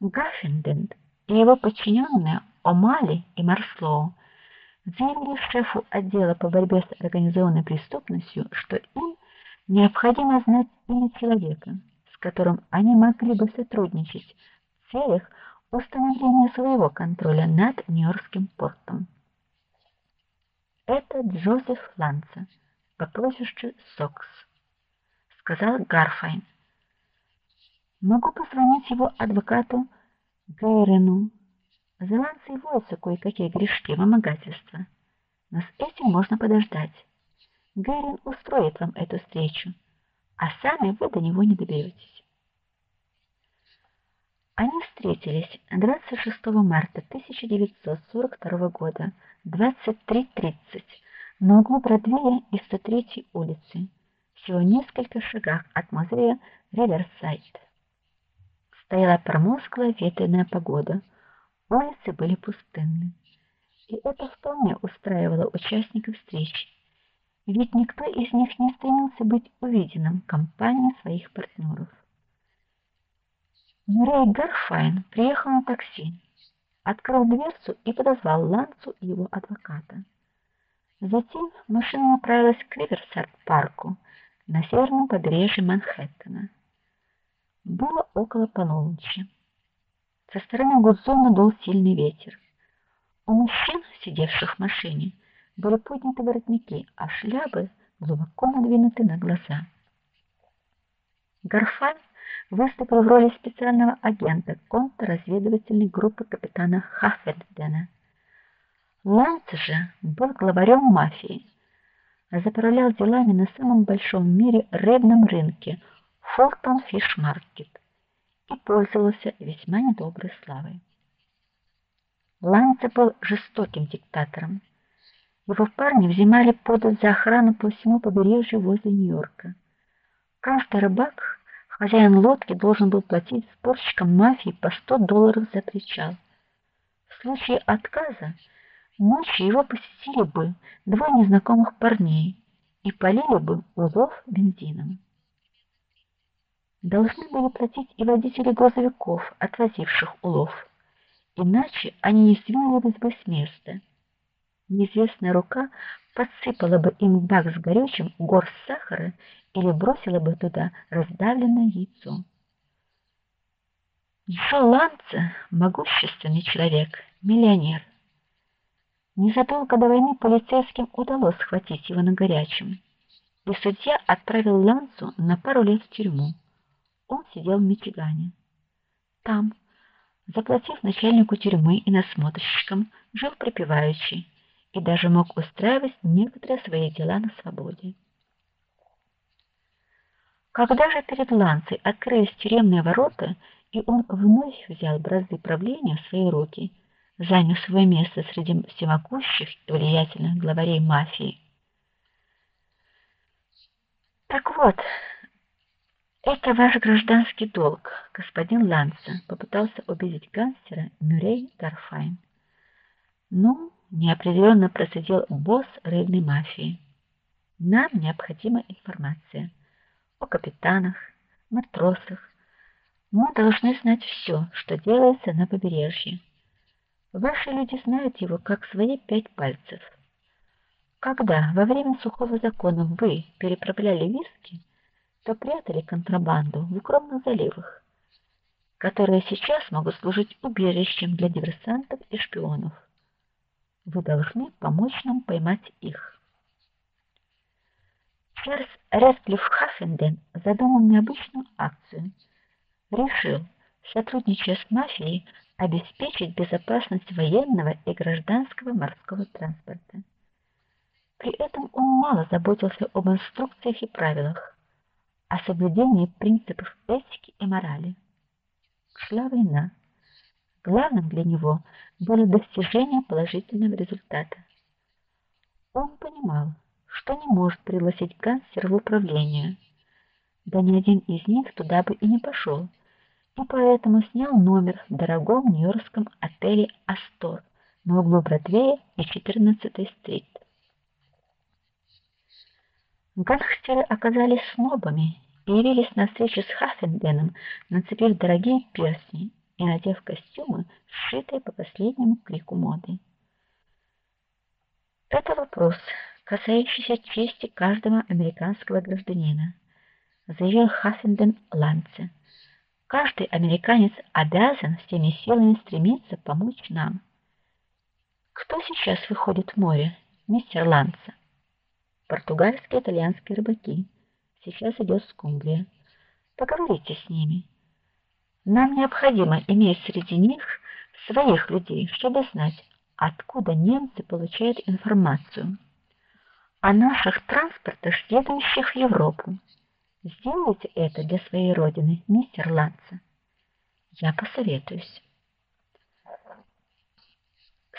Гаффинден и его подчиненные Омали и Марслоу заявили шефу отдела по борьбе с организованной преступностью, что им необходимо знать имя человека, с которым они могли бы сотрудничать в целях установления своего контроля над Нью-Йоркским портом. Это Джозеф Ланца по прозвищу Сокс, сказал Гарфайн. Могу позвонить его адвокату Гейрену. За Ланцей водятся кое-какие грешки вымогательства. Но с этим можно подождать. Гейрен устроит вам эту встречу, а сами вы до него не доберетесь. Они встретились 26 марта 1942 года в 23:30 на углу Бродвея и 103 улицы, всего нескольких шагах от музея Риверсайд. Стояла промозглая ветреная погода. Улицы были пустынны. И это вполне устраивало участников встречи. Ведь никто из них не стремился быть увиденным компанией своих партнеров. Мюррей Гарфайн приехал на такси, открыл дверцу и подозвал Ланцу и его адвоката. Затем машина направилась к Риверсайд-парку на северном побережье Манхэттена. Было около полуночи. Со стороны Гудзона дул сильный ветер. У мужчин, сидевших в машине, были подняты воротники, а шляпы глубоко надвинуты на глаза. Гарфаль выступил в роли специального агента контрразведывательной группы капитана Хаффельдена. Ланц же был главарем мафии, заправлял делами на самом большом в мире рыбном рынке Фултон Фиш Маркет и пользовался весьма недоброй славой. Ланце был жестоким диктатором. Его парни взимали подать за охрану по всему побережью возле Нью-Йорка. Каждый рыбак, хозяин лодки, должен был платить спорщикам мафии по 100 долларов за причал. В случае отказа ночью его посетили бы двое незнакомых парней и полили бы улов бензином должны были платить и водители грузовиков, отвозивших улов. Иначе они не сдвинулись бы с места. Неизвестная рука подсыпала бы им в бак с горючим горсть сахара или бросила бы туда раздавленное яйцо. Джо Ланца могущественный человек, миллионер. Незадолго до войны полицейским удалось схватить его на горячем, и судья отправил Ланцу на пару лет в тюрьму он сидел в Мичигане. Там, заплатив начальнику тюрьмы и насмотрщикам, жил припеваючи и даже мог устраивать некоторые свои дела на свободе. Когда же перед Ланцей открылись тюремные ворота, и он вновь взял бразды правления в свои руки, заняв свое место среди всемогущих и влиятельных главарей мафии. Так вот, это ваш гражданский долг, господин Ланса, попытался убедить гангстера Мюррей Гарфайн. Ну, неопределенно процедил босс рыбной мафии. Нам необходима информация о капитанах, матросах. Мы должны знать все, что делается на побережье. Ваши люди знают его как свои пять пальцев. Когда во время сухого закона вы переправляли виски, то прятали контрабанду в укромных заливах, которые сейчас могут служить убежищем для диверсантов и шпионов. Вы должны помочь нам поймать их. Чарльз Рэдклифф Хаффенден задумал необычную акцию. Решил, сотрудничая с мафией, обеспечить безопасность военного и гражданского морского транспорта. При этом он мало заботился об инструкциях и правилах о соблюдении принципов этики и морали. Шла война. Главным для него было достижение положительного результата. Он понимал, что не может пригласить гангстера в управление. Да ни один из них туда бы и не пошел, и поэтому снял номер в дорогом нью-йоркском отеле Астор на углу Бродвея и 14-й стрит. Гангстеры оказались снобами и явились на встречу с Хаффенденом, нацепив дорогие перстни и надев костюмы, сшитые по последнему крику моды. Это вопрос, касающийся чести каждого американского гражданина, заявил Хаффенден Ланце. Каждый американец обязан всеми силами стремиться помочь нам. Кто сейчас выходит в море, мистер Ланце? Португальские, итальянские рыбаки. Сейчас идет скумбрия. Поговорите с ними. Нам необходимо иметь среди них своих людей, чтобы знать, откуда немцы получают информацию о наших транспортах, едущих в Европу. Сделайте это для своей родины, мистер Ланца. Я посоветуюсь.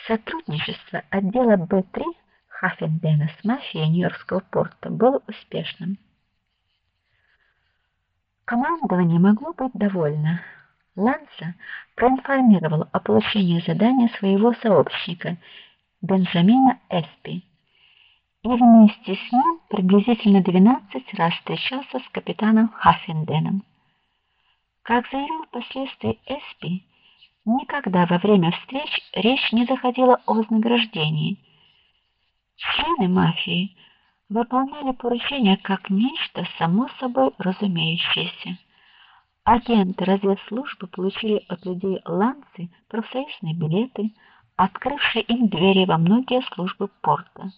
Сотрудничество отдела Б3 Хаффендена с мафией Нью-Йоркского порта было успешным. Командование могло быть довольно. Ланца проинформировал о получении задания своего сообщника Бенджамина Эспи и вместе с ним приблизительно 12 раз встречался с капитаном Хаффенденом. Как заявил впоследствии Эспи, никогда во время встреч речь не заходила о вознаграждении. Члены мафии выполняли поручения как нечто само собой разумеющееся. Агенты разведслужбы получили от людей ланцы, профсоюзные билеты, открывшие им двери во многие службы порта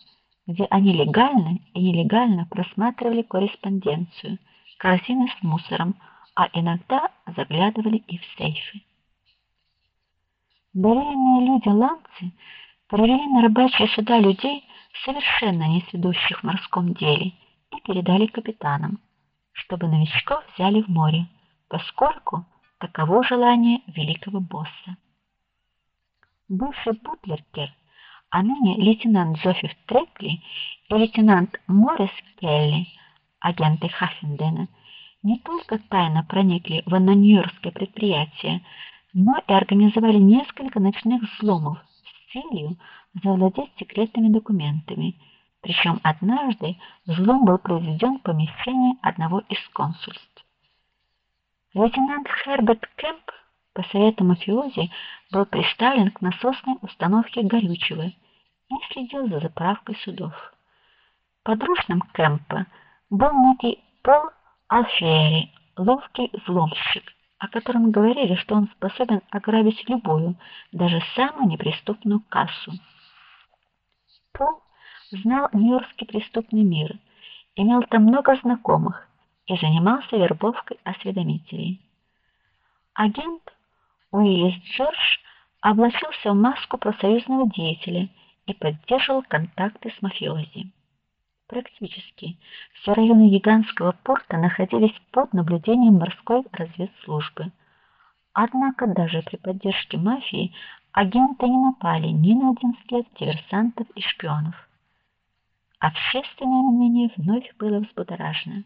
где они легально и нелегально просматривали корреспонденцию, корзины с мусором, а иногда заглядывали и в сейфы. Доверенные люди Ланцы привели на рыбачьи суда людей, совершенно не сведущих в морском деле, и передали капитанам, чтобы новичков взяли в море, поскольку таково желание великого босса. Бывший бутлеркер а ныне лейтенант Джоффи Трекли и лейтенант Моррис Келли, агенты Хаффендена, не только тайно проникли в нью-йоркское предприятие, но и организовали несколько ночных взломов целью завладеть секретными документами. Причем однажды взлом был произведен в помещении одного из консульств. Лейтенант Херберт Кэмп по совету мафиози был приставлен к насосной установке горючего и следил за заправкой судов. Подручным Кэмпа был некий Пол Алфери, ловкий взломщик, о котором говорили, что он способен ограбить любую, даже самую неприступную кассу. Пол знал нью-йоркский преступный мир, имел там много знакомых и занимался вербовкой осведомителей. Агент Уиллис Джордж облачился в маску профсоюзного деятеля и поддерживал контакты с мафиози. Практически все районы гигантского порта находились под наблюдением морской разведслужбы. Однако даже при поддержке мафии агенты не напали ни на один след диверсантов и шпионов. Общественное мнение вновь было взбудоражено.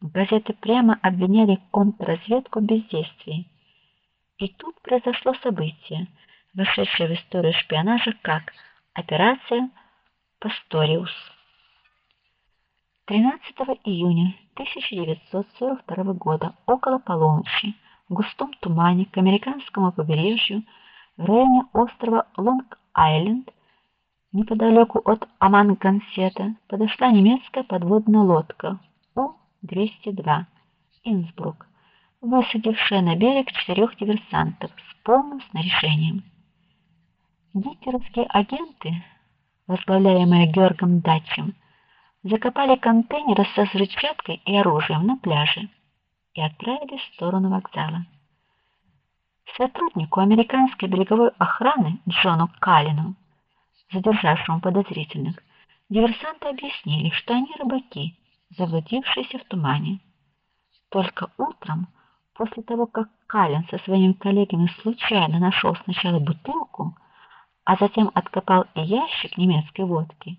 Газеты прямо обвиняли контрразведку в бездействии. И тут произошло событие, вошедшее в историю шпионажа как Операция Пасториус. 13 июня 1942 года около полуночи в густом тумане к американскому побережью в районе острова Лонг-Айленд неподалеку от Амангансета подошла немецкая подводная лодка У-202 Инсбрук, высадившая на берег четырех диверсантов с полным снаряжением. Гитлеровские агенты, возглавляемые Георгом Датчем, закопали контейнеры со взрывчаткой и оружием на пляже и отправились в сторону вокзала. Сотруднику американской береговой охраны Джону Калину, задержавшему подозрительных, диверсанты объяснили, что они рыбаки, заблудившиеся в тумане. Только утром, после того, как Калин со своими коллегами случайно нашел сначала бутылку, а затем откопал и ящик немецкой водки.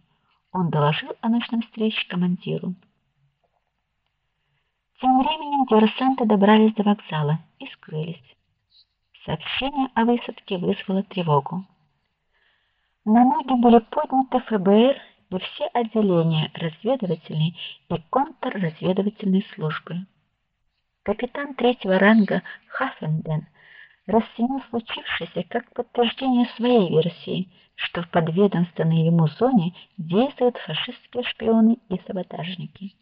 Он доложил о ночной встрече командиру. Тем временем диверсанты добрались до вокзала и скрылись. Сообщение о высадке вызвало тревогу. На ноги были подняты ФБР и все отделения разведывательной и контрразведывательной службы. Капитан третьего ранга Хаффенден расценил случившееся как подтверждение своей версии, что в подведомственной ему зоне действуют фашистские шпионы и саботажники.